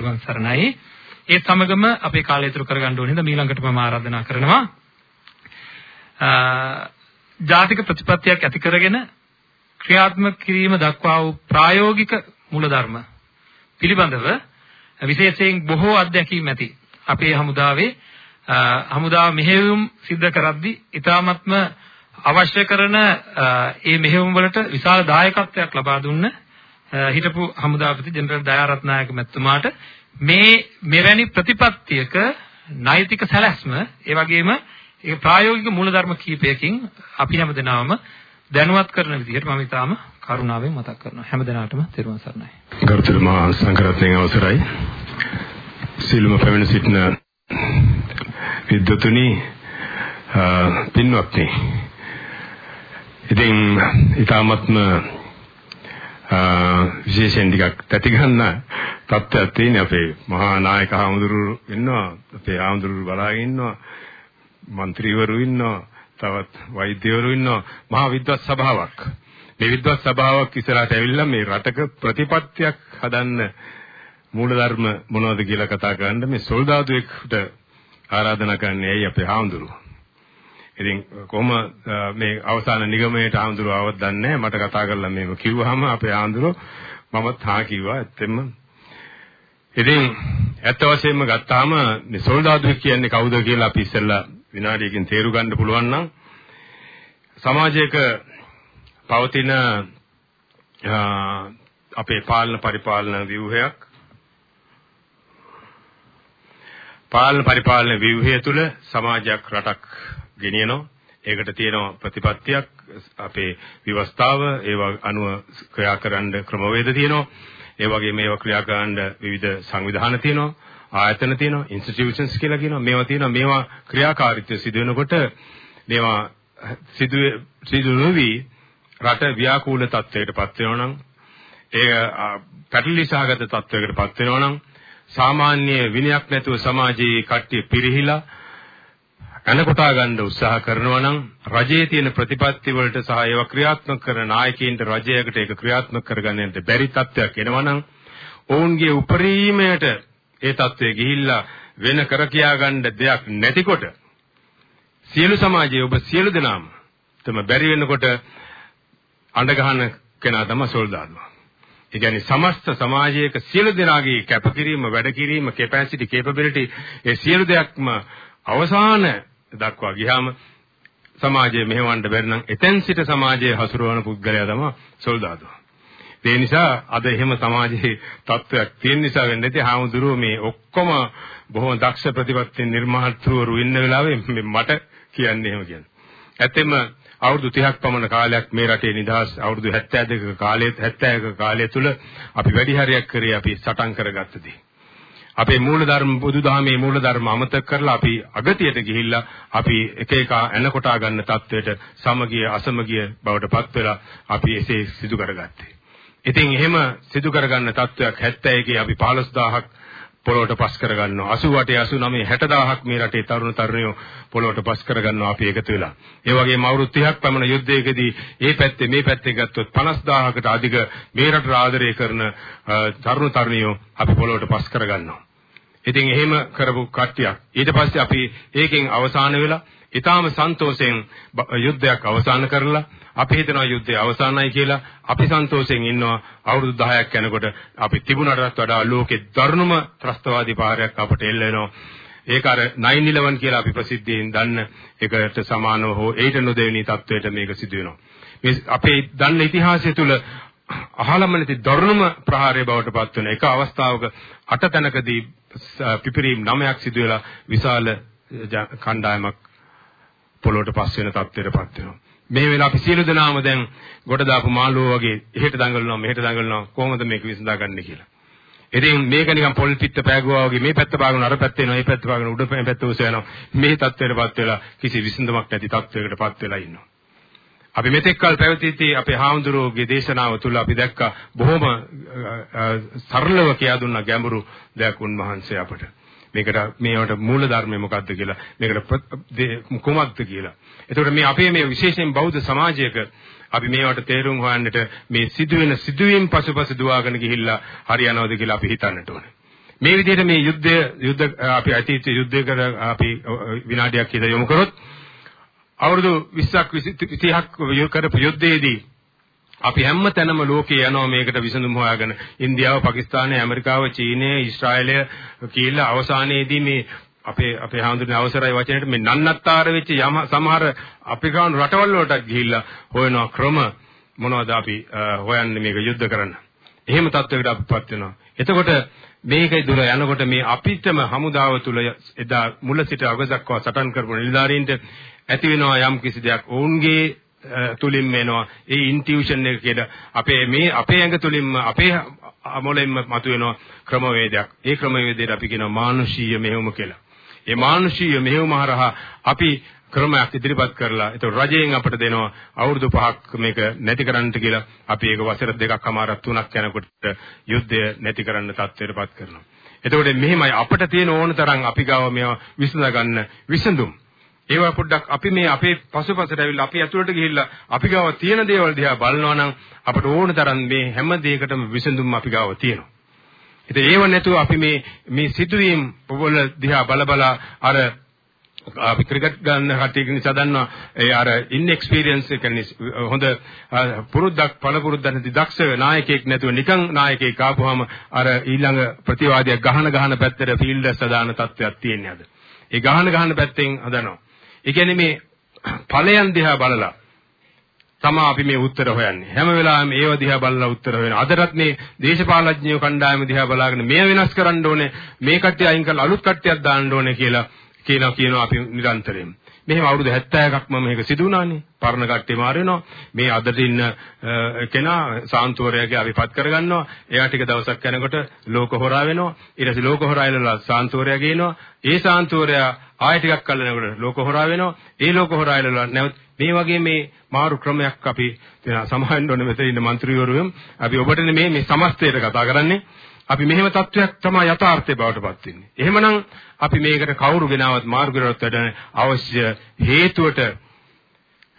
සරණයි. ඒ සමගම අපේ කාලය ඉතුරු කරගන්න ඕනේ නේද? ඊළඟට මම ආරාධනා කරනවා. ජාතික ප්‍රතිපත්තියක් ඇති කරගෙන ක්‍රියාත්මක කිරීම දක්වා වූ ප්‍රායෝගික මූලධර්ම පිළිබඳව විශේෂයෙන් බොහෝ අත්දැකීම් ඇති අපේ හමුදාවේ හමුදාව මෙහෙයුම් සිද්ධ කරද්දී ඊ타මත්ම අවශ්‍ය කරන ඒ මෙහෙයුම් වලට විශාල දායකත්වයක් ලබා දුන්න හිටපු හමුදාපති ජෙනරල් දයාරත්නායක මැතිතුමාට මේ මෙවැනි ප්‍රතිපත්තියක නෛතික සැලැස්ම ඒ වගේම ඒ ප්‍රායෝගික මූලධර්ම කීපයකින් අපි හැමදෙනාම දැනුවත් කරන විදිහට මම ඊටාම කරුණාවෙන් මතක් කරනවා හැමදෙනාටම තෙරුවන් සරණයි. ගරුතර මහා සංඝරත්නයේ අවසරයි. සීලම පැමිණ සිටින විද්වතුනි පින්වත්නි. ඉතින් ඊටාමත්ම විශේෂයෙන් ටිකක් තැති ගන්න තත්ත්වයක් තියෙන අපේ මහා නායක ආමඳුරු ඉන්නවා අපේ ආමඳුරු බලාගෙන ඉන්නවා മന്ത്രിවරු ඉන්නවා තවත් වෛද්‍යවරු ඉන්නවා මහා විද්වත් සභාවක්. මේ විද්වත් සභාවක් ඉස්සරහට ඇවිල්ලා මේ රටක ප්‍රතිපත්තියක් හදන්න මූලධර්ම මොනවද කියලා කතා කරන්න මේ සොල්දාදුවෙකුට ආරාධනා කරන්නේ ඇයි අපේ ආමඳුරු ඉතින් කොහොම මේ අවසාන නිගමනයට ආඳුරව આવත් දන්නේ මට කතා කරලා මේක කිව්වහම අපේ ආඳුර මමත් හා කිව්වා ඇත්තෙම ඉතින් ඇත්ත වශයෙන්ම ගත්තාම මේ සොල්දාදුවෙක් කියන්නේ කවුද කියලා අපි ඉස්සෙල්ලා විනාඩියකින් තේරු ගන්න පුළුවන් නම් සමාජයක පවතින අපේ පාලන පරිපාලන ව්‍යුහයක් පාලන පරිපාලන ව්‍යුහය තුළ සමාජයක් රටක් ගෙනියනවා. ඒකට තියෙනවා ප්‍රතිපත්තියක් අපේ විවස්ථාව ඒවා අනුව ක්‍රියා කරන්න ක්‍රමවේද තියෙනවා. ඒ වගේම ඒවා ක්‍රියා කරන්න විවිධ සංවිධාන තියෙනවා. ආයතන තියෙනවා ඉන්ස්ටිටියුෂන්ස් කියලා කියනවා මේවා තියෙනවා මේවා ක්‍රියාකාරීත්වය සිදු වෙනකොට මේවා සිදු සිදු නොවි රට ව්‍යාකූල තත්ත්වයකටපත් වෙනවා නම් ඒ පැටලී සහගත තත්ත්වයකටපත් වෙනවා නම් සාමාන්‍ය විනයක් නැතුව සමාජයේ කට්ටිය පිරිහිලා කනකොටා ගන්න උත්සාහ කරනවා නම් රජයේ තියෙන ප්‍රතිපත්ති වලට සහ ඒවා ක්‍රියාත්මක කරන නායකයින්ට රජයකට ඒක ක්‍රියාත්මක කරගන්නට බැරි තත්ත්වයක් එනවා නම් ඔවුන්ගේ උපරිමයට ඒ තත්ත්වය ගිහිල්ලා වෙන කර කියා ගන්න දෙයක් නැතිකොට සියලු සමාජයේ ඔබ සියලු දෙනාම තම බැරි වෙනකොට අඬ ගහන කෙනා තමයි සොල්දාදුවා. ඒ කියන්නේ සමස්ත සමාජයක සියලු දෙනාගේ කැපකිරීම, වැඩ කිරීම, කැපැසිටි, කේපබිලිටි ඒ සියලු දෙයක්ම අවසාන දක්වා ගියාම සමාජය මෙහෙවන්න බැරි නම් එතෙන් සිට සමාජයේ හසුරවන පුද්ගලයා තමයි සොල්දාදුවා. ඒ නිසා අද එහෙම සමාජයේ තත්වයක් තියෙන නිසා වෙන්නේ නැති හාමුදුරුවෝ මේ ඔක්කොම බොහොම දක්ෂ ප්‍රතිපත්ති නිර්මාතෘවරු ඉන්න වෙලාවේ මට කියන්නේ එහෙම කියන්නේ. ඇත්තෙම අවුරුදු 30ක් පමණ කාලයක් මේ රටේ නිදහස් අවුරුදු 72ක කාලයේ 71ක කාලය තුල අපි වැඩි හරියක් කරේ අපි සටන් කරගත්තදී. අපේ මූලධර්ම බුදුදහමේ මූලධර්ම අමතක කරලා අපි අගතියට ගිහිල්ලා අපි එක එක එනකොටා ගන්න තත්වයට සමගිය අසමගිය බවට පත් වෙලා අපි එසේ සිදු කරගත්තේ. ඉතින් එහෙම සිදු කරගන්න තත්වයක් 71 අපි 15000ක් පොළොවට පස් කරගන්නවා 88 89 60000ක් මේ රටේ තරුණ තරුණියෝ පොළොවට පස් කරගන්නවා අපි එකතු වෙලා. ඒ වගේම අවුරුදු 30ක් පමණ යුද්ධයකදී මේ පැත්තේ මේ පැත්තේ ගත්තොත් 50000කට අධික මේ රට ආදරය කරන තරුණ තරුණියෝ අපි පොළොවට පස් කරගන්නවා. ඉතින් එහෙම කරපු කට්ටියක්. ඊට පස්සේ අපි ඒකෙන් අවසාන වෙලා ඊටාම සන්තෝෂයෙන් යුද්ධයක් අවසන් කරලා අපි හිතනවා යුද්ධය අවසానයි කියලා. අපි සන්තෝෂයෙන් ඉන්නවා. අවුරුදු 10ක් යනකොට අපි තිබුණටත් වඩා ලෝකේ දරුණුම ත්‍රස්තවාදී පාරයක් අපට එල්ල වෙනවා. ඒක අර 911 කියලා අපි ප්‍රසිද්ධියෙන් දන්න ඒකට සමානව හෝ ඒට නොදෙවෙනි තත්වයට මේක සිදු වෙනවා. මේ අපේ දන්න ඉතිහාසය තුළ අහලම නැති දරුණුම ප්‍රහාරය බවට පත් වෙන එක අවස්ථාවක අට තැනකදී පිපිරීම් නමයක් සිදු වෙලා විශාල කණ්ඩායමක් පොළොවට පස් වෙන තත්ත්වයටපත් වෙනවා. මේ වෙලාව අපි සියලු දෙනාම දැන් ගොඩ දාපු මාළුවෝ වගේ එහෙට දඟලනවා මෙහෙට දඟලනවා කොහොමද මේක විසඳාගන්නේ කියලා. ඉතින් මේක නිකන් පොල් පිට පෑගුවා වගේ මේ පැත්ත පාගන අර පැත්ත එනවා මේ පැත්ත පාගන උඩ පැත්ත උස යනවා මේ තත්ත්වයටපත් වෙලා කිසි විසඳුමක් නැති තත්ත්වයකටපත් වෙලා ඉන්නවා. අපි මෙතෙක් කල පැවතිති අපේ හාමුදුරුවෝගේ දේශනාව තුළ අපි දැක්කා බොහොම සරලව කියා දුන්න ගැඹුරු දෙයක් උන්වහන්සේ අපට. මේකට මේවට මූල ධර්මය මොකක්ද කියලා මේකට කුමක්ද කියලා. එතකොට මේ අපේ මේ විශේෂයෙන් බෞද්ධ සමාජයක අපි මේවට තේරුම් හොයන්නට මේ සිදුවෙන සිදුවීම් පසුපස දුවාගෙන ගිහිල්ලා හරියනවද කියලා අපි හිතන්නට ඕනේ. මේ විදිහට මේ යුද්ධය යුද්ධ අපි අතීත යුද්ධය කර අපි විනාඩියක් හිත යොමු කරොත් අවුරුදු 20ක් 30ක් කරපු යුද්ධයේදී අපි හැම තැනම ලෝකේ යනවා මේකට විසඳුම් හොයාගෙන ඉන්දියාව, පාකිස්තානය, ඇමරිකාව, චීනය, ඊශ්‍රායලය කියලා අවසානයේදී මේ අපේ අපේ හාමුදුරනේ අවසරයි වචනෙට මේ නන්නත්තර වෙච්ච යම සමහර අප්‍රිකානු රටවල් වලට ගිහිල්ලා හොයන ක්‍රම මොනවද අපි හොයන්නේ මේක යුද්ධ කරන්න. එහෙම තත්වයකට අපිපත් වෙනවා. එතකොට මේකයි දුර යනකොට මේ අපිටම හමුදාව තුල එදා මුල සිට අග දක්වා සටන් කරපු නිලධාරීන්ට ඇති වෙනවා යම් කිසි දෙයක්. ඔවුන්ගේ තුලින්ම එනවා. ඒ ඉන්ටියුෂන් එක කියලා අපේ මේ අපේ ඇඟ තුලින්ම අපේ මොළෙන්ම මතුවෙන ක්‍රමවේදයක්. ඒ ක්‍රමවේදයට අපි කියනවා මානුෂීය මෙහෙයුම කියලා. ඒ මානුෂීය මෙහෙයුම හරහා අපි ක්‍රමයක් ඉදිරිපත් කරලා ඒක රජයෙන් අපට දෙනවා අවුරුදු 5ක් මේක නැති කරන්නට කියලා අපි ඒක වසර දෙකක් අමාරක් තුනක් යනකොට යුද්ධය නැති කරන්න තත්ත්වයටපත් කරනවා. එතකොට මෙහෙමයි අපට තියෙන ඕන තරම් අපි ගාව මේවා විසඳ ගන්න විසඳුම්. ඒවා පොඩ්ඩක් අපි මේ අපේ පසුපසට ඇවිල්ලා අපි ඇතුළට ගිහිල්ලා අපි ගාව තියෙන දේවල් දිහා බලනවා නම් අපට ඕන තරම් මේ හැම දෙයකටම විසඳුම් අපි ගාව තියෙනවා. ඉතින් ඒව නැතුව අපි මේ මේ සිදුවීම් වල දිහා බල බල අර අපි ක්‍රිකට් ගන්න කට්ටියක නිසා දන්නවා ඒ අර ඉන්එක්ස්පීරියන්ස් එක හොඳ පුරුද්දක් පළපුරුද්දක් නැති දක්ෂ නායකයෙක් නැතුව නිකන් නායකයෙක් ආපුවාම අර ඊළඟ ප්‍රතිවාදියා ගහන ගහන පැත්තට ෆීල්ඩර්ස් හදාන තත්ත්වයක් තියෙන්නේ අද. ඒ ගහන ගහන පැත්තෙන් හදනවා. ඒ කියන්නේ මේ ඵලයන් දිහා බලලා තමයි අපි මේ උත්තර හොයන්නේ. හැම වෙලාවෙම ඒව දිහා බලලා උත්තර හොයනවා. අදටත් මේ දේශපාලඥයෝ කණ්ඩායම දිහා බලාගෙන මේ වෙනස් කරන්න ඕනේ, මේ කට්ටිය අයින් කරලා අලුත් කට්ටියක් දාන්න ඕනේ කියලා කියනවා කියනවා අපි නිරන්තරයෙන්. මෙහෙම අවුරුදු 70ක්ම මේක සිදු වුණානේ. පරණ කට්ටිය මාර වෙනවා. මේ අදට ඉන්න කෙනා සාන්තුවරයාගේ අවිපත් කරගන්නවා. එයා ටික දවසක් යනකොට ලෝක හොරා වෙනවා. ඊට පස්සේ ලෝක හොරා ඉලලා සාන්තුවරයා ගේනවා. ඒ සාන්තුවරයා ආයෙ ටිකක් කල්ලනකොට ලෝක හොරා වෙනවා. ඒ ලෝක හොරා ඉලලා නැවත් මේ වගේ මේ මාරු ක්‍රමයක් අපි තියෙනවා. සමහරවිට ඔන්න මෙතන ඉන්න മന്ത്രിවරුන් අපි ඔබට මේ මේ සමස්තයට කතා කරන්නේ. අපි මෙහෙම තත්වයක් තමයි යථාර්ථය බවට පත් වෙන්නේ. එහෙමනම් අපි මේකට කවුරු ගෙනාවත් මාර්ගවලට වැඩ අවශ්‍ය හේතුවට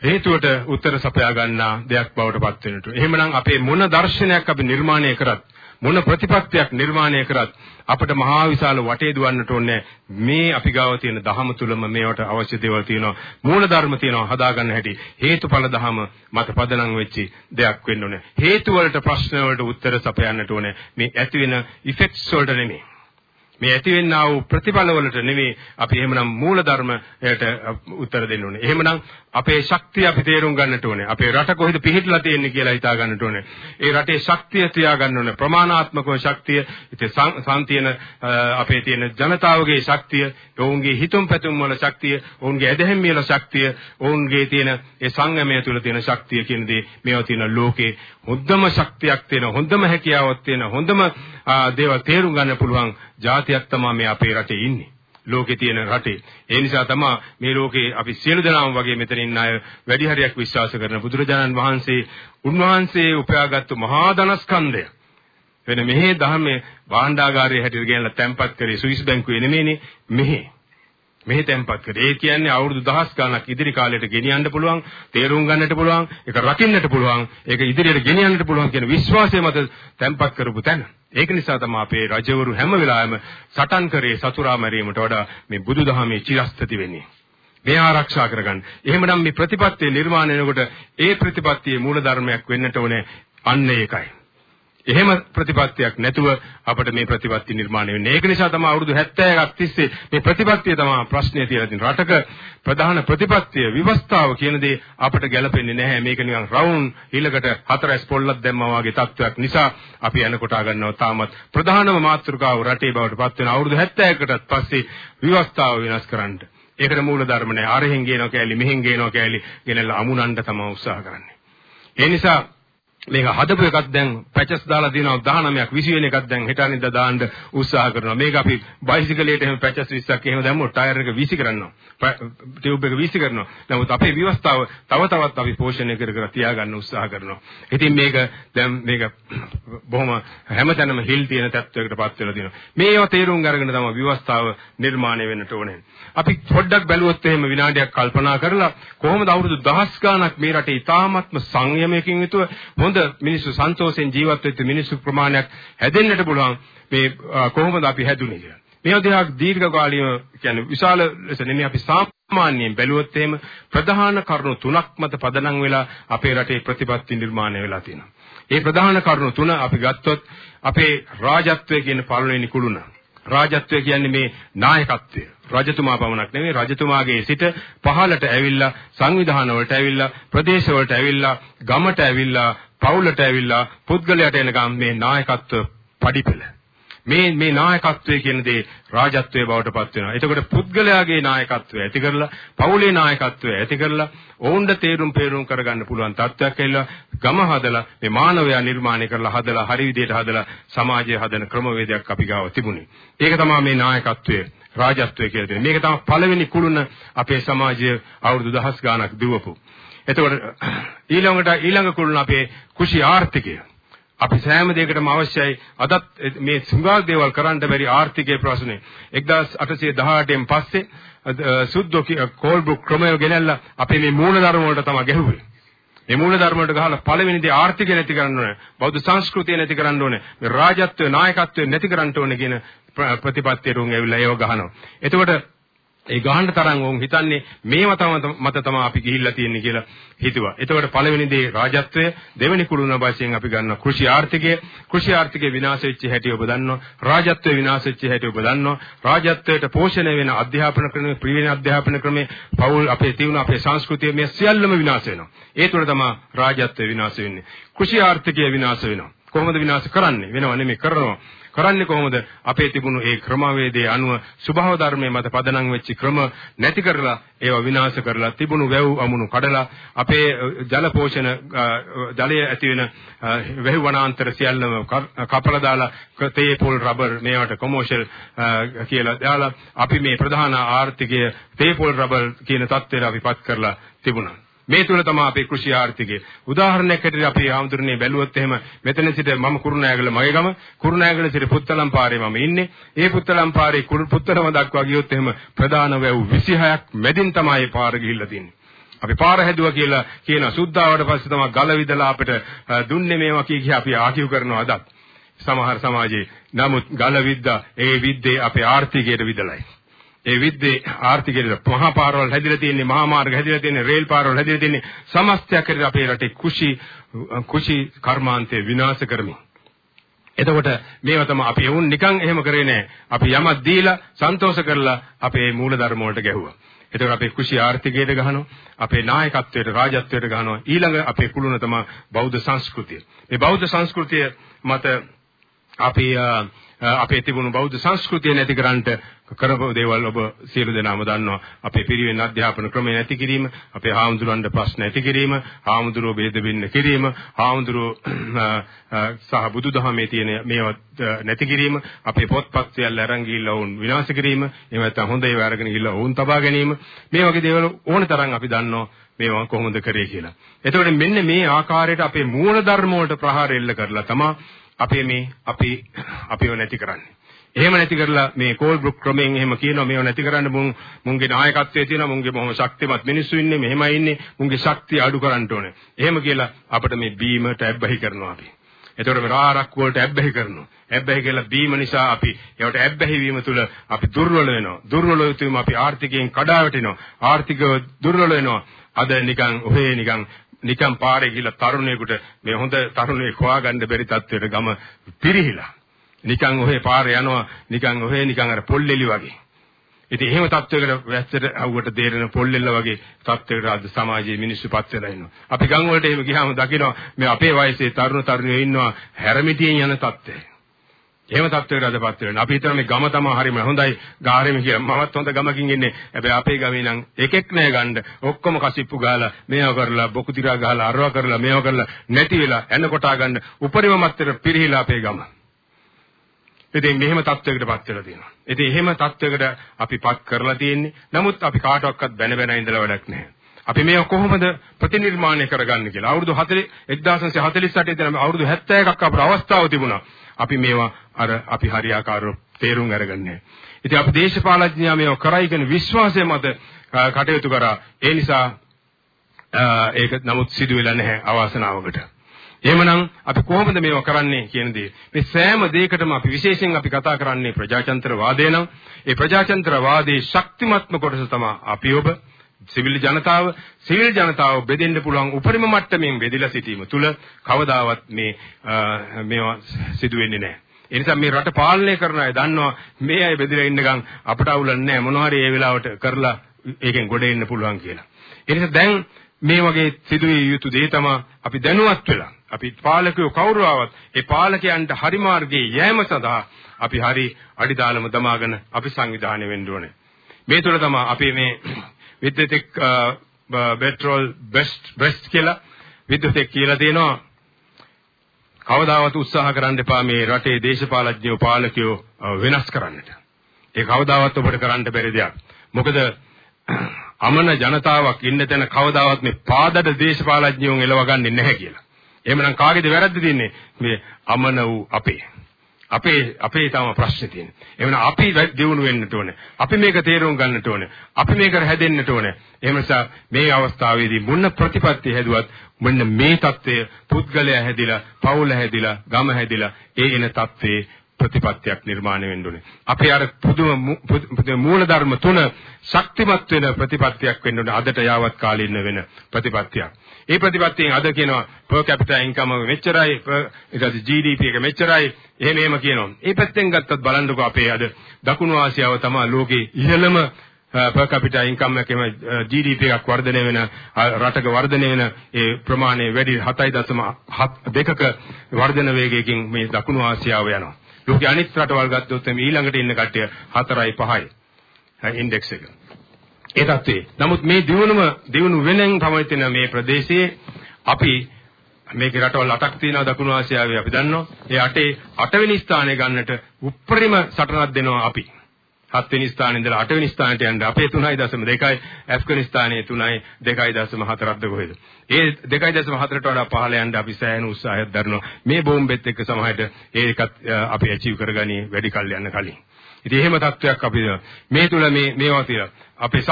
හේතුවට උත්තර සපයා ගන්නා දෙයක් බවට පත් වෙනට. එහෙමනම් අපේ මොන දර්ශනයක් අපි නිර්මාණය කරත් මොන ප්‍රතිපත්තියක් නිර්මාණය කරත් අපිට මහා විශාල වටේ දුවන්නට ඕනේ මේ අපි ගාව තියෙන දහම තුලම මේවට අවශ්‍ය දේවල් තියෙනවා. මූල ධර්ම තියෙනවා හදාගන්න හැටි. හේතුඵල දහම මත පදනම් වෙච්චි දෙයක් වෙන්න ඕනේ. හේතු වලට ප්‍රශ්න වලට උත්තර සපයන්නට ඕනේ. මේ ඇති වෙන ඉෆෙක්ට්ස් වලට නෙමෙයි. මේ ඇතිවෙනා වූ ප්‍රතිඵලවලට නෙමෙයි අපි එහෙමනම් මූල ධර්මයට උත්තර දෙන්න ඕනේ. එහෙමනම් අපේ ශක්තිය අපි තේරුම් ගන්නට ඕනේ. අපේ රට කොහෙද පිහිටලා තියෙන්නේ කියලා හිතා ගන්නට ඕනේ. ඒ රටේ ශක්තිය තියා ගන්න ඕනේ. ප්‍රමාණාත්මකව ශක්තිය, ඉතින් සම්තියන අපේ තියෙන ජනතාවගේ ශක්තිය, ඔවුන්ගේ හිතුම් පැතුම් වල ශක්තිය, ඔවුන්ගේ ඇදහිම් වල ශක්තිය, ඔවුන්ගේ තියෙන ඒ සංගමය තුළ තියෙන ශක්තිය කියන දේ මේවා තියෙන ලෝකේ හොඳම ශක්තියක් තියෙන, හොඳම හැකියාවක් තියෙන, හොඳම දේවල් තේරුම් ගන්න පුළුවන් ජාතියක් තමයි මේ අපේ රටේ ඉන්නේ. ලෝකේ තියෙන රටේ. ඒ නිසා තමයි මේ ලෝකේ අපි සියලු දෙනාම වගේ මෙතන ඉන්න අය වැඩි හරියක් විශ්වාස කරන බුදුරජාණන් වහන්සේ උන්වහන්සේ උපයාගත්තු මහා ධනස්කන්ධය. වෙන මෙහි ධර්මයේ භාණ්ඩාගාරයේ හැටියට ගෙනලා තැන්පත් කරේ ස්විස් බැංකුවේ නෙමෙයිනේ මෙහි. මෙහි තැන්පත් කරේ. ඒ කියන්නේ අවුරුදු දහස් ගණනක් ඉදිරි කාලයට ගෙනියන්න පුළුවන්, තේරුම් ගන්නට පුළුවන්, ඒක රකින්නට පුළුවන්, ඒක ඉදිරියට ගෙනියන්නට පුළුවන් කියන විශ්වාසය මත තැන්පත් කරපු තැන. ඒක නිසා තමයි අපේ රජවරු හැම වෙලාවෙම සටන් කරේ සතුරා මැරීමට වඩා මේ බුදුදහමේ චිරස්ථිති වෙන්නේ. මේ ආරක්ෂා කරගන්න. එහෙමනම් මේ ප්‍රතිපත්තිය නිර්මාණය වෙනකොට ඒ ප්‍රතිපත්තියේ මූල ධර්මයක් වෙන්නට ඕනේ අන්න ඒකයි. එහෙම ප්‍රතිපත්තියක් නැතුව අපිට මේ ප්‍රතිපත්ති නිර්මාණය වෙන්නේ. ඒක නිසා තමයි අවුරුදු 70ක් තිස්සේ මේ ප්‍රතිපත්තිය තමයි ප්‍රශ්නේ තියලා තියෙන්නේ. රටක ප්‍රධාන ප්‍රතිපත්තිය විවස්ථාව කියන දේ අපිට ගැලපෙන්නේ නැහැ. මේක නිකන් රවුන්ඩ් ඊළඟට හතරස් පොල්ලක් දැම්මා වගේ තත්වයක් නිසා අපි යන කොටා ගන්නවා තාමත් ප්‍රධානම මාතෘකාව රටේ බවට පත් වෙන අවුරුදු 70කටත් පස්සේ විවස්ථාව වෙනස් කරන්න. ඒකට මූල ධර්ම නැහැ. අරහෙන් ගේනවා කෑලි මෙහෙන් ගේනවා කෑලි ගෙනල්ලා අමුණන්න තමයි උත්සාහ කරන්නේ. ඒ නිසා මේක හදපු එකක් දැන් පැචස් දාලා දිනනවා 19ක් 20 වෙන එකක් දැන් හෙටනින්ද දාන්න උත්සාහ කරනවා. මේක අපි බයිසිකලයට එහෙම පැචස් 20ක් එහෙම දැම්මොත් ටයර් එක වීසි කරනවා. ටියුබ් එක වීසි කරනවා. නමුත් අපේ ව්‍යවස්ථාව තව තවත් අපි පෝෂණය කර කර තියාගන්න උත්සාහ කරනවා. ඉතින් මේක දැන් මේක බොහොම හැමතැනම හිල් තියෙන තත්වයකට පත් වෙලා තියෙනවා. මේව තේරුම් අරගෙන තමයි ව්‍යවස්ථාව නිර්මාණය වෙන්නට ඕනේ. අපි පොඩ්ඩක් බැලුවොත් එහෙම විනාඩියක් කල්පනා කරලා කොහොමද අවුරුදු දහස් ගාණක් මේ රටේ ඉතාමත්ම සංයමයකින් යුතුව හොඳ මිනිස්සු සන්තෝෂෙන් ජීවත් වෙච්ච මිනිස්සු ප්‍රමාණයක් හැදෙන්නට පුළුවන් මේ කොහොමද අපි හැදුනේ කියලා. මේ අධ්‍යාත්ම දීර්ඝකාලීන කියන්නේ විශාල ලෙස නෙමෙයි අපි සාමාන්‍යයෙන් බැලුවොත් එහෙම ප්‍රධාන කරුණු තුනක් මත පදනම් වෙලා අපේ රටේ ප්‍රතිපත්ති නිර්මාණය වෙලා තියෙනවා. ඒ ප්‍රධාන කරුණු තුන අපි ගත්තොත් අපේ රාජත්වය කියන පළවෙනි කුළුණ. රාජත්වය කියන්නේ මේ නායකත්වය. රජතුමා පමණක් නෙවෙයි රජතුමාගේ සිට පහළට ඇවිල්ලා සංවිධාන වලට ඇවිල්ලා ප්‍රදේශ වලට ඇවිල්ලා ගමට ඇවිල්ලා පවුලට ඇවිල්ලා පුද්ගලයාට එනකම් මේ නායකත්ව පඩිපෙළ මේ මේ නායකත්වය කියන දේ රාජත්වයේ බවට පත් වෙනවා. එතකොට පුද්ගලයාගේ නායකත්වය ඇති කරලා, පවුලේ නායකත්වය ඇති කරලා, ඔවුන්ට තේරුම් පේරුම් කරගන්න පුළුවන් තත්ත්වයක් ඇවිල්ලා ගම හදලා මේ මානවයා නිර්මාණය කරලා හදලා හරි විදිහට හදලා සමාජය හදන ක්‍රමවේදයක් අපි ගාව තිබුණේ. ඒක තමයි මේ නායකත්වය රාජත්වය කියලා දෙන්නේ. මේක තමයි පළවෙනි කුළුණ අපේ සමාජය අවුරුදු දහස් ගාණක් දුවපු. එතකොට ඊළඟට ඊළඟ කුළුණ අපේ කුෂි ආර්ථිකය. අපි සෑම දෙයකටම අවශ්‍යයි අදත් මේ සුඟාල් දේවල් කරන්න බැරි ආර්ථිකයේ ප්‍රශ්නේ 1818න් පස්සේ සුද්ධෝ කෝල්බු ක්‍රමය ගෙනල්ලා අපි මේ මූල ධර්ම වලට තමයි ගැහුවේ. මේ මූල ධර්ම වලට ගහලා පළවෙනි දේ ආර්ථිකය නැති කරන්න ඕනේ. බෞද්ධ සංස්කෘතිය නැති කරන්න ඕනේ. මේ රාජත්වය නායකත්වය නැති කරන්න ඕනේ කියන ප්‍රතිපත්තියට උන් ඇවිල්ලා ඒව ගහනවා. එතකොට ඒ ගහන්න තරම් වුන් හිතන්නේ මේව තම මත තමයි අපි ගිහිල්ලා තියෙන්නේ කියලා හිතුවා. එතකොට පළවෙනි දේ රාජත්වය, දෙවෙනි කුළුණ වශයෙන් අපි ගන්න කෘෂි ආර්ථිකය. කෘෂි ආර්ථිකය විනාශ වෙච්ච හැටි ඔබ දන්නවා. රාජත්වය විනාශ වෙච්ච හැටි ඔබ දන්නවා. රාජත්වයට පෝෂණය වෙන අධ්‍යාපන ක්‍රමය, ප්‍රවීණ අධ්‍යාපන ක්‍රමය, පෞල් අපේ තියුණු අපේ සංස්කෘතිය මේ සියල්ලම විනාශ වෙනවා. ඒ තුළ තමයි රාජත්වය විනාශ වෙන්නේ. කෘෂි ආර්ථිකය විනාශ වෙනවා. කොහොමද විනාශ කරන්නේ? වෙනව නෙමෙයි කරනවා. කරන්නේ කොහොමද? අපේ තිබුණු ඒ ක්‍රමවේදයේ අනුව ස්වභාව ධර්මයේ මත පදනම් වෙච්ච ක්‍රම නැති කරලා ඒවා විනාශ කරලා තිබුණු වැව් අමුණු කඩලා අපේ ජල පෝෂණ ජලය ඇති වෙන වැහි වනාන්තර සියල්ලම කපලා දාලා තේ පොල් රබර් මේවට කොමර්ෂල් කියලා දාලා අපි මේ ප්‍රධාන ආර්ථිකය තේ පොල් රබර් කියන තත්ත්වයට අපිපත් කරලා තිබුණා. මේ තුල තමයි අපේ කෘෂි ආර්ථිකය. උදාහරණයක් හැටියට අපි ආමතුරුනේ බැලුවොත් එහෙම මෙතන සිට මම කුරුණෑගල මගේ ගම කුරුණෑගල සිට පුත්තලම් පාරේ මම ඉන්නේ. ඒ පුත්තලම් පාරේ පුත්තලම දක්වා ගියොත් එහෙම ප්‍රධාන වැව් 26ක් මැදින් තමයි පාර ගිහිල්ලා තියෙන්නේ. අපි පාර හැදුවා කියලා කියන සුද්ධාවට පස්සේ තමයි ගල විදලා අපිට දුන්නේ මේවා කිය කිය අපි ආකියු කරනවා අදත්. සමහර සමාජයේ නමුත් ගල විද්දා ඒ විද්දේ අපේ ආර්ථිකයට විදලයි. ඒ විද්‍යේ ආර්ථිකයේ මහා පාරවල් හැදිලා තියෙන්නේ මහා මාර්ග හැදිලා තියෙන්නේ රේල් පාරවල් හැදිලා තියෙන්නේ සමස්තයක් හැටියට අපේ රටේ කුෂි කුෂි කර්මාන්තය විනාශ කරමින්. එතකොට මේවා තමයි අපි වුන් නිකන් එහෙම කරේ නෑ. අපි යමක් දීලා සන්තෝෂ කරලා අපේ මූලධර්ම වලට ගැහුවා. එතකොට අපේ කුෂි ආර්ථිකයට ගහනවා අපේ නායකත්වයට රාජත්වයට ගහනවා. ඊළඟ අපේ කුළුණ තමයි බෞද්ධ සංස්කෘතිය. මේ බෞද්ධ සංස්කෘතිය මත අපි අපේ තිබුණු බෞද්ධ සංස්කෘතිය නැති කරන්නට කරපු දේවල් ඔබ සියලු දෙනාම දන්නවා. අපේ පිරිවෙන් අධ්‍යාපන ක්‍රමය නැති කිරීම, අපේ හාමුදුරන්ට ප්‍රශ්න නැති කිරීම, හාමුදුරුවෝ ભેද බින්න කිරීම, හාමුදුරුවෝ සහ බුදුදහමේ තියෙන මේවත් නැති කිරීම, අපේ පොත්පත් සියල්ල අරන් ගිහිල්ලා වුන් විනාශ කිරීම, එහෙම නැත්නම් හොඳ ඒවා අරගෙන ගිහිල්ලා වුන් තබා ගැනීම, මේ වගේ දේවල් ඕන තරම් අපි දන්නවා. මේවා කොහොමද කරේ කියලා. එතකොට මෙන්න මේ ආකාරයට අපේ මූල ධර්ම වලට ප්‍රහාර එල්ල කරලා තමයි අපේ මේ අපි අපිව නැති කරන්නේ. එහෙම නැති කරලා මේ කෝල් බ්‍රුක් ක්‍රමයෙන් එහෙම කියනවා මේව නැති කරන්න මුන් මුන්ගේ නායකත්වයේ තියෙනවා මුන්ගේ බොහොම ශක්තිමත් මිනිස්සු ඉන්නේ මෙහෙමයි ඉන්නේ මුන්ගේ ශක්තිය අඩු කරන්න ඕනේ. එහෙම කියලා අපිට මේ බීමට ඇබ්බැහි කරනවා අපි. එතකොට මේ රාරක් වලට ඇබ්බැහි කරනවා. ඇබ්බැහි කියලා බීම නිසා අපි ඒවට ඇබ්බැහි වීම තුළ අපි දුර්වල වෙනවා. දුර්වල වීම අපි ආර්ථිකයෙන් කඩා වැටෙනවා. ආර්ථිකව දුර්වල වෙනවා. අද නිකන් ඔහේ නිකන් නිකන් පාරේ ගිහලා තරුණයෙකුට මේ හොඳ තරුණයෙක් හොයාගන්න බැරි තත්ත්වයට ගම පිරිහිලා. නිකන් ඔහේ පාරේ යනවා නිකන් ඔහේ නිකන් අර පොල්ලෙලි වගේ. ඉතින් එහෙම තත්වයකට වැස්සට අවුවට දේරෙන පොල්ලෙල්ල වගේ තත්වයකට අද සමාජයේ මිනිස්සුපත් වෙලා ඉන්නවා. අපි ගම් වලට එහෙම ගියාම දකිනවා මේ අපේ වයසේ තරුණ තරුණියෝ ඉන්නවා හැරමිටියෙන් යන තත්ත්වය. එහෙම තත්ත්වයකට අදපත් වෙනවා. අපි හිතන මේ ගම තමයි හරිම හොඳයි ගාරෙම කියලා. මමත් හොඳ ගමකින් ඉන්නේ. හැබැයි අපේ ගමේ නම් එකෙක් නෑ ගන්න. ඔක්කොම කසිප්පු ගහලා මේව කරලා බොකු තිරා ගහලා අරවා කරලා මේව කරලා නැති වෙලා එන්න කොටා ගන්න. උපරිම මත්තර පිරිහිලා අපේ ගම. ඉතින් මෙහෙම තත්වයකටපත් වෙලා තියෙනවා. ඉතින් එහෙම තත්වයකට අපිපත් කරලා තියෙන්නේ. නමුත් අපි කාටවත් බැන බැන ඉඳලා වැඩක් නැහැ. අපි මේක කොහොමද ප්‍රතිනිර්මාණය කරගන්නේ කියලා. අවුරුදු 40 1948 ඉඳන් අවුරුදු 71ක් අපට අවස්ථාව තිබුණා. අපි මේවා අර අපි හරියාකාරව තේරුම් අරගන්නේ. ඉතින් අපි දේශපාලඥයා මේව කරයි කියන විශ්වාසය මත කටයුතු කරා. ඒ නිසා ඒක නමුත් සිදු වෙලා නැහැ අවාසනාවකට. එහෙමනම් අපි කොහොමද මේව කරන්නේ කියන දේ. මේ සෑම දෙයකටම අපි විශේෂයෙන් අපි කතා කරන්නේ ප්‍රජාතන්ත්‍ර වාදය නම් ඒ ප්‍රජාතන්ත්‍ර වාදයේ ශක්තිමත්ම කොටස තමයි අපි ඔබ සිවිල් ජනතාව සිවිල් ජනතාව බෙදෙන්න පුළුවන් උපරිම මට්ටමින් බෙදලා සිටීම තුල කවදාවත් මේ මේවා සිදු වෙන්නේ නැහැ. ඒ නිසා මේ රට පාලනය කරන අය දන්නවා මේ අය බෙදලා ඉන්නකම් අපට අවුලක් නැහැ මොනවා හරි ඒ වෙලාවට කරලා ඒකෙන් ගොඩ එන්න පුළුවන් කියලා. ඒ නිසා දැන් මේ වගේ සිදුවිය යුතු දේ තමයි අපි දැනුවත් වෙලා අපි පාලකයෝ කවුරු ආවත් ඒ පාලකයන්ට හරි මාර්ගයේ යෑම සඳහා අපි හරි අඩිදාලම දමාගෙන අපි සංවිධානය වෙන්න ඕනේ. මේ තුළ තමයි අපි මේ විද්‍යුතික පෙට්‍රෝල් බෙස්ට් බෙස්ට් කියලා විද්‍යුතික කියලා තියෙනවා. කවදාවත් උත්සාහ කරන්න එපා මේ රටේ දේශපාලඥයෝ පාලකයෝ වෙනස් කරන්නට. ඒ කවදාවත් ඔබට කරන්න බැරි දෙයක්. මොකද අමන ජනතාවක් ඉන්න තැන කවදාවත් මේ පාදඩ දේශපාලඥයෝන් එලවගන්නේ නැහැ කියලා. එහෙමනම් කාගේද වැරද්ද තියන්නේ? මේ අමන වූ අපේ. අපේ අපේ තම ප්‍රශ්නේ තියෙන්නේ. එහෙනම් අපි දියුණු වෙන්නට ඕනේ. අපි මේක තේරුම් ගන්නට ඕනේ. අපි මේකට හැදෙන්නට ඕනේ. එහෙම නිසා මේ අවස්ථාවේදී මොන ප්‍රතිපත්ති හැදුවත් මෙන්න මේ தත්ත්වය පුද්ගලයා හැදිලා, පවුල හැදිලා, ගම හැදිලා ඒ එන தත්ත්වේ ප්‍රතිපත්තියක් නිර්මාණය වෙන්න ඕනේ. අපේ අර පුදුම මූල ධර්ම තුන ශක්තිමත් වෙන ප්‍රතිපත්තියක් වෙන්න ඕනේ. අදට යාවත් කාලේ වෙන ප්‍රතිපත්තියක්. ඒ ප්‍රතිපත්තියෙන් අද කියනවා per capita income මෙච්චරයි ඊට පස්සේ GDP එක මෙච්චරයි එහෙම එහෙම කියනවා. ඒ පැත්තෙන් ගත්තත් බලන්නකෝ අපේ අද දකුණු ආසියාව තමයි ලෝකේ ඉහළම per capita income එකේම GDP එකක් වර්ධනය වෙන රටක වර්ධනය වෙන ඒ ප්‍රමාණය වැඩි 7.2ක වර්ධන වේගයකින් මේ දකුණු ආසියාව යනවා. ලෝකේ අනිත් රටවල් ගත්තොත් මේ ඊළඟට ඉන්න කට්ටිය 4යි 5යි ඉන්ඩෙක්ස් එක. ඒ තත්ත්වේ. නමුත් මේ දිනුවම දිනුණු වෙනෙන් තමයි තියෙන මේ ප්‍රදේශයේ අපි මේකේ රටවල් 8ක් තියෙනවා දකුණු ආසියාවේ අපි දන්නවා. ඒ අටේ 8 වෙනි ස්ථානය ගන්නට උප්පරිම සටනක් දෙනවා අපි. 7 වෙනි ස්ථානේ ඉඳලා 8 වෙනි ස්ථානට යන්න අපේ 3.2යි ඇෆ්ගනිස්තානයේ 3යි 2.4ක්ද කොහෙද. ඒ 2.4ට වඩා පහළ යන්න අපි සෑහෙන උත්සාහයක් දරනවා. මේ බෝම්බෙත් එක්ක සමහරට ඒකත් අපි ඇචීව් කරගනි වැඩි කල් යන්න කලින්. ඉතින් එහෙම තත්වයක් අපි මේ තුල මේ මේවා තියෙනවා. අපේ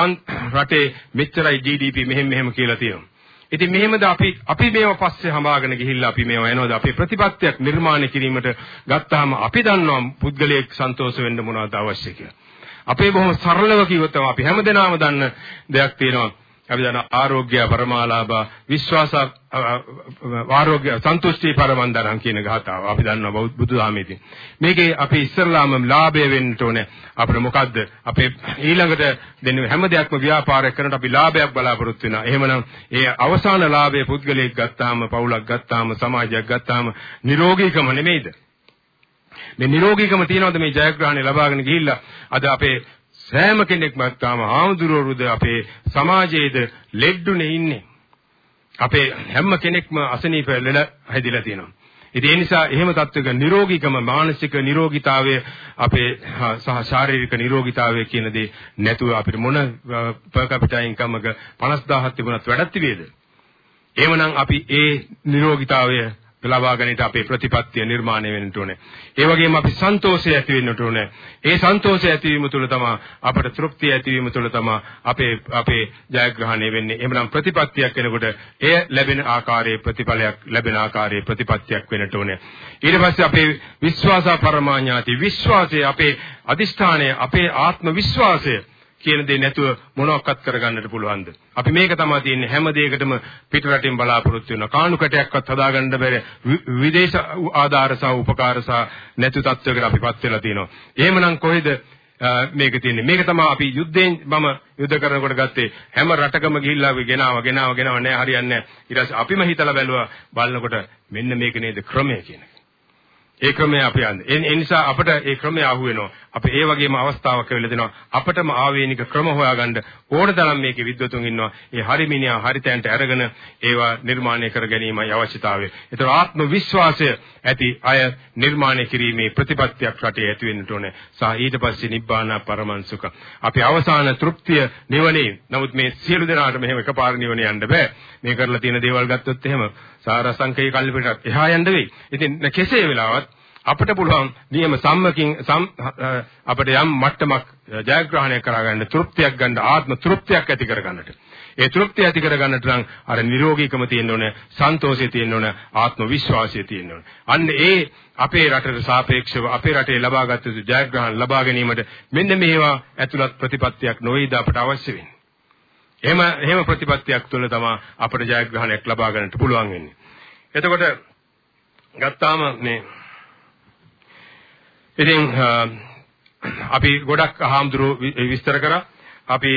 රටේ මෙච්චරයි GDP මෙහෙම මෙහෙම කියලා තියෙනවා. ඉතින් මෙහෙමද අපි අපි මේව පස්සේ හඹාගෙන ගිහිල්ලා අපි මේව එනවද අපේ ප්‍රතිපත්තියක් නිර්මාණය කිරීමට ගත්තාම අපි දන්නවා පුද්ගලයෙක් සන්තෝෂ වෙන්න මොනවද අවශ්‍ය කියලා. අපේ බොහොම සරලව කිව්වොත් අපි හැමදෙනාම දන්න දෙයක් තියෙනවා. අපි දන්න ආරෝග්‍ය පරමාලාභ විශ්වාස ආරෝග්‍ය සන්තුෂ්ටි පරමන්දරම් කියන ගාතාව අපි දන්නවා බුදුහාමේදී මේකේ අපි ඉස්සරලාම ලාභය වෙන්න ඕනේ. අපිට මොකද්ද? අපේ ඊළඟට දෙන්න හැම දෙයක්ම ව්‍යාපාරයක් කරනට අපි ලාභයක් බලාපොරොත්තු වෙනවා. එහෙමනම් ඒ අවසාන ලාභය පුද්ගලයෙක් ගත්තාම පවුලක් ගත්තාම සමාජයක් ගත්තාම නිරෝගීකම නෙමෙයිද? මේ නිරෝගීකම තියනවාද මේ ජයග්‍රහණය ලබාගෙන ගිහිල්ලා අද අපේ සෑම කෙනෙක්ම තාම ආමුදුරුවරුද අපේ සමාජයේද ලෙඩුනේ ඉන්නේ. අපේ හැම කෙනෙක්ම අසනීප ලෙඩ හැදිලා තියෙනවා. ඉතින් ඒ නිසා එහෙම තත්ත්වයක නිරෝගීකම මානසික නිරෝගීතාවය අපේ සහ ශාරීරික නිරෝගීතාවය කියන දේ නැතුව අපිට මොන per capita income එක 50000ක් තිබුණත් වැඩක් තිබේද? එහෙමනම් අපි ඒ නිරෝගීතාවය ලබා ගැනීමට අපේ ප්‍රතිපත්තිය නිර්මාණය වෙන්න ඕනේ. ඒ වගේම අපි සන්තෝෂය ඇති වෙන්නට ඕනේ. ඒ සන්තෝෂය ඇතිවීම තුළ තමයි අපට තෘප්තිය ඇතිවීම තුළ තමයි අපේ අපේ ජයග්‍රහණය වෙන්නේ. එහෙමනම් ප්‍රතිපත්තියක් වෙනකොට එය ලැබෙන ආකාරයේ ප්‍රතිඵලයක් ලැබෙන ආකාරයේ ප්‍රතිපත්තියක් වෙන්නට ඕනේ. ඊට පස්සේ අපේ විශ්වාස පරමාඥාති විශ්වාසය අපේ අදිෂ්ඨානය අපේ ආත්ම විශ්වාසය කියන දේ නැතුව මොනවත් කරගන්නට පුළුවන්ද? අපි මේක තමයි තියෙන්නේ හැම දෙයකටම පිටරටින් බලාපොරොත්තු වෙනවා. කාණු කැටයක්වත් හදාගන්න බැරි විදේශ ආධාර සහ උපකාර සහ නැතු තත්වයකට අපිපත් වෙලා තියෙනවා. එහෙමනම් කොහෙද මේක තියෙන්නේ මේක තමයි අපි යුද්ධයෙන් මම යුද්ධ කරනකොට ගත්තේ හැම රටකම ගිහිල්ලා අපි ගෙනාව ගෙනාව ගෙනාව නෑ හරියන්නේ නෑ ඊට පස්සේ අපිම හිතලා බැලුවා බලනකොට මෙන්න මේක නේද ක්‍රමය කියන එක ඒ ක්‍රමය අපි යන්නේ. ඒ නිසා අපිට ඒ ක්‍රමය අහු වෙනවා. අපි ඒ වගේම අවස්ථාවක් වෙලා දෙනවා. අපිටම ආවේනික ක්‍රම හොයාගන්න ඕන තරම් මේකේ විද්වතුන් ඉන්නවා. ඒ හරි මිනිහා හරි තැනට අරගෙන ඒවා නිර්මාණය කර ගැනීමයි අවශ්‍යතාවය. ඒතර ආත්ම විශ්වාසය ඇති අය නිර්මාණය කිරීමේ ප්‍රතිපත්තියක් රටේ ඇති වෙන්නට ඕනේ. සහ ඊට පස්සේ නිබ්බාන පරමංසුක. අපි අවසාන තෘප්තිය නිවනේ. නමුත් මේ සියලු දෙනාට මෙහෙම එකපාර නිවනේ යන්න බෑ. මේ කරලා තියෙන දේවල් ගත්තොත් එහෙම සාරසංකේ කල්පිටත් එහා යන්න වෙයි. ඉතින් කෙසේ වෙලාවත් අපිට පුළුවන් නියම සම්මකින් අපිට යම් මට්ටමක් ජයග්‍රහණය කරගන්න තෘප්තියක් ගන්න ආත්ම තෘප්තියක් ඇති කරගන්නට. ඒ තෘප්තිය ඇති කරගන්නට නම් අර නිරෝගීකම තියෙන්න ඕනේ සන්තෝෂය තියෙන්න ඕනේ ආත්ම විශ්වාසය තියෙන්න ඕනේ. අන්න ඒ අපේ රටට සාපේක්ෂව අපේ රටේ ලබාගත් ජයග්‍රහණ ලබා ගැනීමට මෙන්න මේවා ඇතුළත් ප්‍රතිපත්තියක් නොවේද අපට අවශ්‍ය වෙන්නේ. එහෙම එහෙම ප්‍රතිපත්තියක් තුළ තමයි අපට ජයග්‍රහණයක් ලබා ගන්නට පුළුවන් වෙන්නේ. එතකොට ගත්තාම මේ ඉතින් අපි ගොඩක් හාමුදුරුවෝ විස්තර කරා. අපි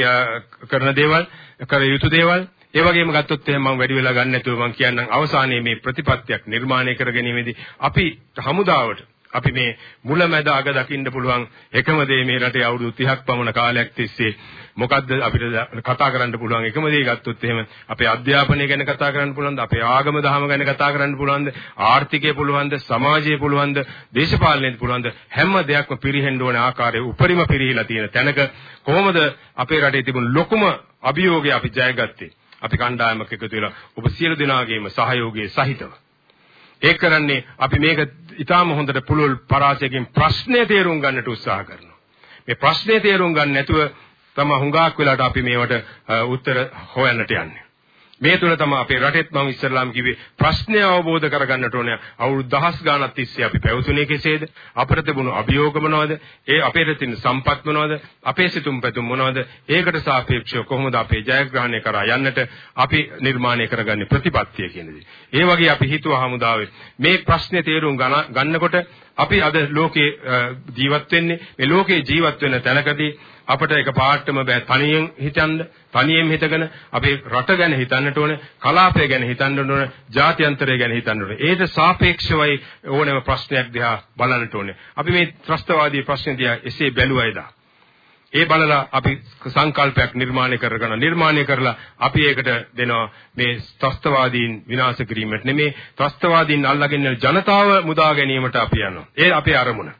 කරන දේවල් කර යුතු දේවල්. ඒ වගේම ගත්තොත් එහෙනම් මම වැඩි වෙලා ගන්න නැතුව මම කියන්නම් අවසානයේ මේ ප්‍රතිපත්තියක් නිර්මාණය කර ගැනීමේදී අපි හමුදාවට අපි මේ මුලැමැද අග දකින්න පුළුවන්. එකම දේ මේ රටේ අවුරුදු 30ක් පමණ කාලයක් තිස්සේ මොකද්ද අපිට කතා කරන්න පුළුවන්? එකම දේ ගත්තොත් එහෙම අපේ අධ්‍යාපනය ගැන කතා කරන්න පුළුවන්ද? අපේ ආගම දහම ගැන කතා කරන්න පුළුවන්ද? ආර්ථිකය පුළුවන්ද? සමාජය පුළුවන්ද? දේශපාලනය පුළුවන්ද? හැම දෙයක්ම පිරිහෙන්න ඕන ආකාරයේ උපරිම පිරිහිලා තියෙන තැනක කොහොමද අපේ රටේ තිබුණු ලොකුම අභියෝගය අපි ජයගත්තේ? අපි කණ්ඩායමක් එකතු වෙලා ඔබ සියලු දෙනාගේම සහයෝගයේ සහිතව. ඒක කරන්නේ අපි මේක ඊටාම හොඳට පුළුල් පරාසයකින් ප්‍රශ්නය තේරුම් ගන්නට උත්සාහ කරනවා. මේ ප්‍රශ්නය තේරුම් ගන්න නැතුව තම හුඟක් වෙලාට අපි මේවට උත්තර හොයන්නට යන්නේ. මේ තුල තමයි අපේ රටෙත් මම ඉස්සරලාම කිව්වේ ප්‍රශ්නය අවබෝධ කරගන්නට ඕනේ. අවුරුදු දහස් ගාණක් තිස්සේ අපි පැවතුනේ කෙසේද? අපිට තිබුණු අභියෝග මොනවද? ඒ අපේ තියෙන සම්පත් මොනවද? අපේ සිතුම් පැතුම් මොනවද? ඒකට සාපේක්ෂව කොහොමද අපේ ජයග්‍රහණය කරා යන්නට අපි නිර්මාණය කරගන්නේ ප්‍රතිපත්තිය කියන දේ. ඒ වගේ අපි හිතුවා හමුදාවේ මේ ප්‍රශ්නේ තේරුම් ගන්නකොට අපි අද ලෝකේ ජීවත් වෙන්නේ මේ ලෝකේ ජීවත් වෙන තැනකදී අපිට එක පාටම බෑ. තනියෙන් හිතන්න තනියෙන් හිතගෙන අපේ රට ගැන හිතන්නට ඕනේ කලාපය ගැන හිතන්නට ඕනේ ජාත්‍යන්තරය ගැන හිතන්නට ඕනේ. ඒට සාපේක්ෂවයි ඕනෑම ප්‍රශ්නයක් දිහා බලන්නට ඕනේ. අපි මේ ත්‍රස්තවාදී ප්‍රශ්න දිහා එසේ බැලුවයිද ඒ බලලා අපි සංකල්පයක් නිර්මාණය කරගෙන නිර්මාණය කරලා අපි ඒකට දෙනවා මේ ත්‍රස්තවාදීන් විනාශ කිරීමට නෙමේ. ත්‍රස්තවාදීන් අල්ලගෙන ජනතාව මුදා ගැනීමට අපි යනවා. ඒ අපේ අරමුණ.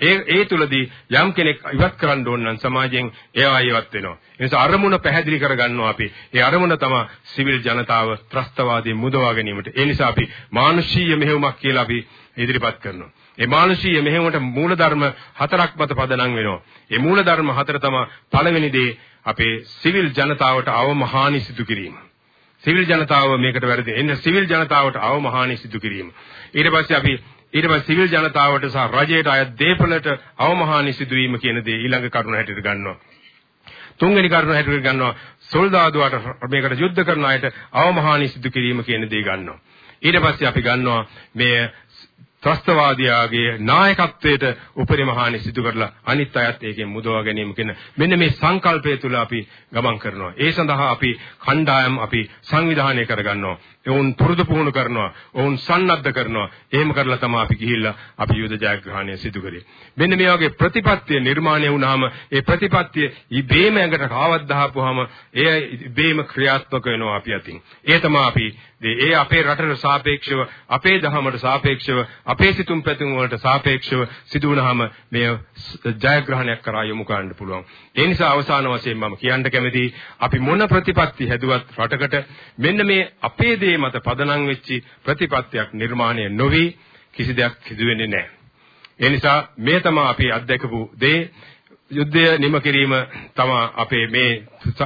ඒ ඒ තුලදී යම් කෙනෙක් ඉවත් කරන්න ඕන නම් සමාජයෙන් එයා ඉවත් වෙනවා. ඒ නිසා අරමුණ පැහැදිලි කරගන්නවා අපි. ඒ අරමුණ තමයි සිවිල් ජනතාව ත්‍රස්තවාදී මුදවා ගැනීමට. ඒ නිසා අපි මානුෂීය මෙහෙයුමක් කියලා අපි ඉදිරිපත් කරනවා. ඒ මානුෂීය මෙහෙයුමට මූලධර්ම හතරක් මත පදනම් වෙනවා. ඒ මූලධර්ම හතර තමයි පළවෙනි දේ අපේ සිවිල් ජනතාවට අවම හානි සිදු කිරීම. සිවිල් ජනතාව මේකට වැරදි. එන්න සිවිල් ජනතාවට අවම හානි සිදු කිරීම. ඊට පස්සේ අපි ඊට පස්සේ සිවිල් ජනතාවට සහ රජයට අයත් දේපලට අවමහානි සිදුවීම කියන දේ ඊළඟ කරුණ හැටියට ගන්නවා. තුන්වෙනි කරුණ හැටියට ගන්නවා සොල්දාදුවට මේකට යුද්ධ කරන අයට අවමහානි සිදු කිරීම කියන දේ ගන්නවා. ඊට පස්සේ අපි ගන්නවා මේ ත්‍රස්තවාදියාගේ නායකත්වයට උපරිම හානි සිදු කරලා අනිත් අයත් ඒකෙන් මුදවා ගැනීම කියන මෙන්න මේ සංකල්පය තුල අපි ගමන් කරනවා. ඒ සඳහා අපි කණ්ඩායම් අපි සංවිධානය කරගන්නවා. ඔවුන් පුරුදු පුහුණු කරනවා. ඔවුන් සන්නද්ධ කරනවා. එහෙම කරලා තමයි අපි ගිහිල්ලා අපි යුද ජයග්‍රහණය සිදු කරේ. මෙන්න මේ වගේ ප්‍රතිපත්තිය නිර්මාණය වුණාම ඒ ප්‍රතිපත්තිය ඉබේම ඇඟට කාවත් දහපුවාම ඒ ඉබේම ක්‍රියාත්මක වෙනවා අපි අතින්. ඒ තමයි අපි ඒ අපේ රටට සාපේක්ෂව අපේ දහමට සාපේක්ෂව අපේ සිතුම් පැතුම් වලට සාපේක්ෂව සිදු වුණාම මේ ජයග්‍රහණයක් කරා යොමු කරන්න පුළුවන්. ඒ නිසා අවසාන වශයෙන් මම කියන්න කැමතියි අපි මොන ප්‍රතිපත්ති හැදුවත් රටකට මෙන්න මේ අපේ දේ මත පදනම් වෙච්චි ප්‍රතිපත්තියක් නිර්මාණය නොවි කිසි දෙයක් සිදු වෙන්නේ නැහැ. ඒ නිසා මේ තමයි අපි අත්දැකපු දේ යුද්ධය නිම කිරීම තමයි අපේ මේ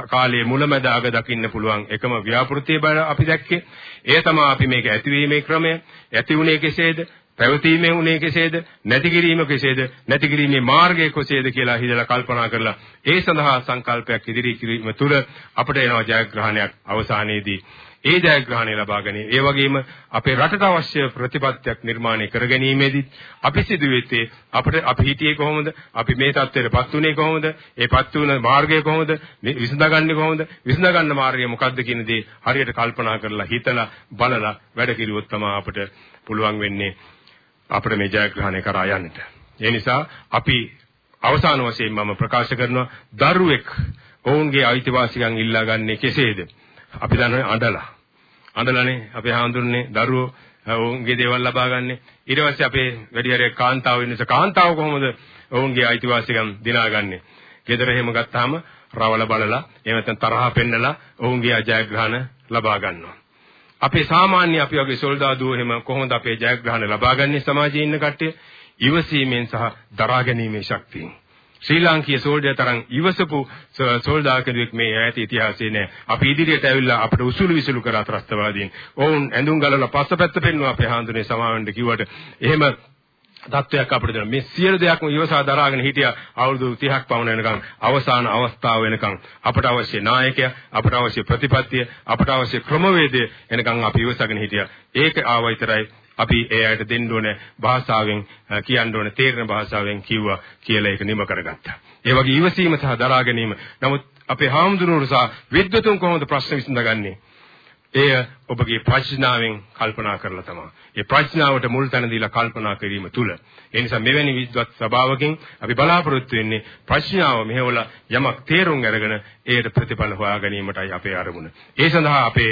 කාලයේ මුලැමැද අග දකින්න පුළුවන් එකම ව්‍යාපෘතිය බල අපි දැක්කේ. ඒ තමයි අපි මේක ඇතිවීමේ ක්‍රමය. ඇති වුණේ කෙසේද? පැවතීමේ උනේ කෙසේද නැති කිරීම කෙසේද නැති කිරීමේ මාර්ගය කෙසේද කියලා හිතලා කල්පනා කරලා ඒ සඳහා සංකල්පයක් ඉදිරි කිරීම තුළ අපට එනවා ජයග්‍රහණයක් අවසානයේදී ඒ ජයග්‍රහණය ලබා ගැනීම. ඒ වගේම අපේ රටට අවශ්‍ය ප්‍රතිපත්තියක් නිර්මාණය කර ගැනීමේදී අපි සිදුවෙත්තේ අපිට අපි හිතියේ කොහොමද? අපි මේ தත්ත්වයටපත් උනේ කොහොමද? ඒපත් වුණ මාර්ගය කොහොමද? විසඳගන්නේ කොහොමද? විසඳගන්න මාර්ගය මොකක්ද කියන දේ හරියට කල්පනා කරලා හිතලා බලලා වැඩ කිරුවොත් තමයි අපිට පුළුවන් වෙන්නේ අපිට මේ ජයග්‍රහණය කරා යන්නට. ඒ නිසා අපි අවසාන වශයෙන් මම ප්‍රකාශ කරනවා දරුවෙක් ඔවුන්ගේ අයිතිවාසිකම් ඉල්ලාගන්නේ කෙසේද? අපි දන්නේ අඬලා. අඬලානේ අපේ හාමුදුරනේ දරුවෝ ඔවුන්ගේ දේවල් ලබා ගන්න. ඊට පස්සේ අපේ වැඩි හරියක් කාන්තාව වෙන නිසා කාන්තාව කොහොමද ඔවුන්ගේ අයිතිවාසිකම් දිනාගන්නේ? ගෙදර එහෙම ගත්තාම රවල බලලා එහෙම නැත්නම් තරහ පෙන්නලා ඔවුන්ගේ අජයග්‍රහණ ලබා ගන්නවා. අපේ සාමාන්‍ය අපි වගේ සොල්දාදුවෝ එහෙම කොහොමද අපේ ජයග්‍රහණ ලබාගන්නේ සමාජයේ ඉන්න කට්ටිය? ඉවසීමෙන් සහ දරා ගැනීමේ ශක්තියෙන්. ශ්‍රී ලාංකීය සෝල්ජර් තරම් ඉවසපු සෝල්ජර් කෙනෙක් මේ ඈත ඉතිහාසයේ නෑ. අපි ඉදිරියට ඇවිල්ලා අපිට උසුළු විසුළු කරා ත්‍රස්තවාදීන්. ඔවුන් ඇඳුම් ගලවලා පස්සපැත්ත පෙන්නුවා අපේ හාමුදුරනේ සමාවෙන්න කිව්වට එහෙම තත්වයක් අපිට දෙනවා. මේ සියලු දෙයක්ම ඉවසා දරාගෙන හිටියා අවුරුදු 30ක් පමණ වෙනකන් අවසාන අවස්ථාව වෙනකන් අපට අවශ්‍ය නායකයා, අපට අවශ්‍ය ප්‍රතිපත්තිය, අපට අවශ්‍ය ක්‍රමවේදය එනකන් අපි ඉවසගෙන හිටියා. ඒක ආව විතරයි අපි ඒ අයට දෙන්න ඕනේ භාෂාවෙන් කියන්න ඕනේ තේරෙන භාෂාවෙන් කිව්වා කියලා ඒක නිම කරගත්තා. ඒ වගේ ඉවසීම සහ දරා ගැනීම. නමුත් අපේ හාමුදුරුවෝ සහ විද්වතුන් කොහොමද ප්‍රශ්න විසඳගන්නේ? එය ඔබගේ ප්‍රඥාවෙන් කල්පනා කරලා තමයි. ඒ ප්‍රඥාවට මුල් තැන දීලා කල්පනා කිරීම තුල. ඒ නිසා මෙවැනි විද්වත් සභාවකින් අපි බලාපොරොත්තු වෙන්නේ ප්‍රඥාව මෙහෙवला යමක් තේරුම් අරගෙන ඒකට ප්‍රතිඵල හොයා ගැනීමටයි අපේ අරමුණ. ඒ සඳහා අපේ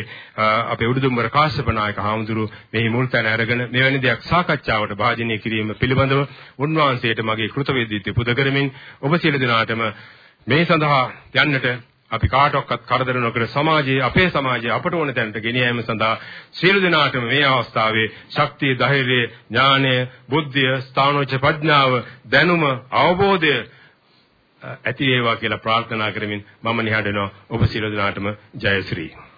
අපේ උඩුදුම්බර කාශ්‍යප නායක හාමුදුරුව මෙහි මුල් තැන අරගෙන මෙවැනි දෙයක් සාකච්ඡාවට භාජනය කිරීම පිළිබඳව උන්වහන්සේට මගේ කෘතවේදීත්වය පුද කරමින් ඔබ සියලු දෙනාටම මේ සඳහා යන්නට අපි කාටවත් කරදර නොකර සමාජයේ අපේ සමාජයේ අපට ඕන තැනට ගෙන යාම සඳහා සියලු දෙනාටම මේ අවස්ථාවේ ශක්තිය, ධෛර්යය, ඥානය, බුද්ධිය, ස්ථානෝච ප්‍රඥාව, දැනුම, අවබෝධය ඇති වේවා කියලා ප්‍රාර්ථනා කරමින් මම නිහඬනවා. ඔබ සියලු දෙනාටම ජයශ්‍රී